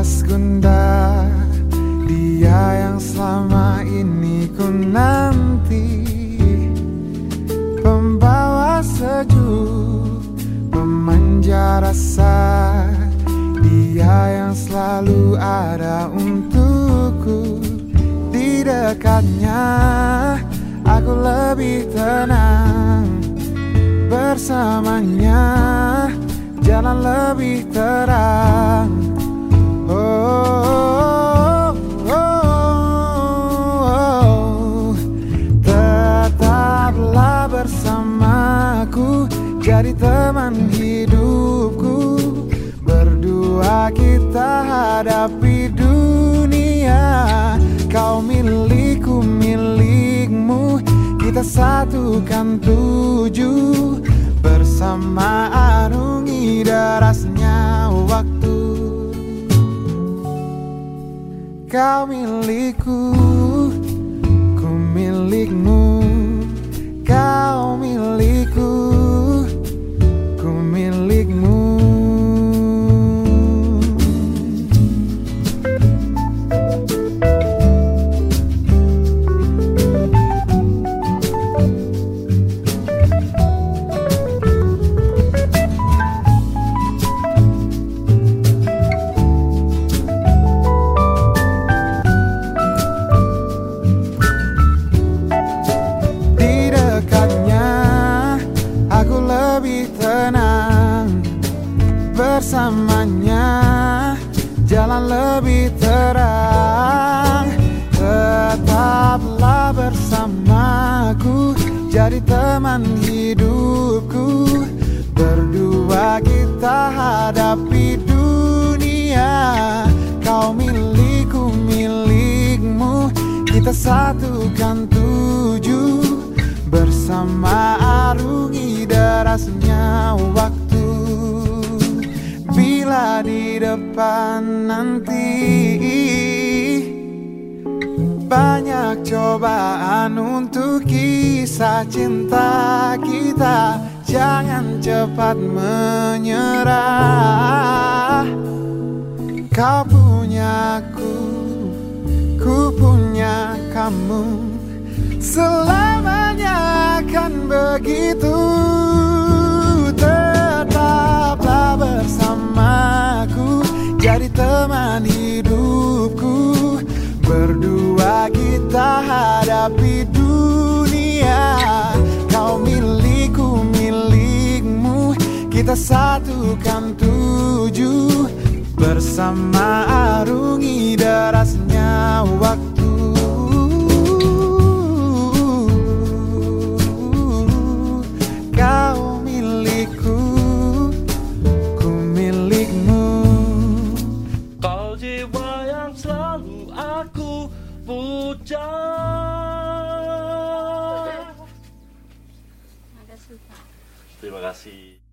bagas gunda Dia yang selama ini ku nanti. Pembawa sejuk Pemanja rasa. Dia yang selalu ada untukku Di dekatnya. Aku lebih tenang Bersamanya Jalan lebih terang. Oh, oh, oh. Tetaplah bersamaku Jadi teman hidupku. Berdua kita hadapi dunia. Kau milikku milikmu. Kita satukan tujuh Bersama Kau milikku, ku milikmu jalan lebih terang. Tetaplah bersamaku. Jadi teman hidupku. Berdua kita hadapi dunia. Kau milikku milikmu. Kita satukan tujuh. Bersama arungi derasnya waktu Di depan nanti. Banyak cobaan untuk kisah cinta kita. Jangan cepat menyerah. Kau punya aku, ku punya kamu. Selamanya akan begitu Jadi teman hidupku. Berdua kita hadapi dunia. Kau milikku milikmu. Kita satukan tujuh. Bersama arungi derasnya waktu Pak. Terima kasih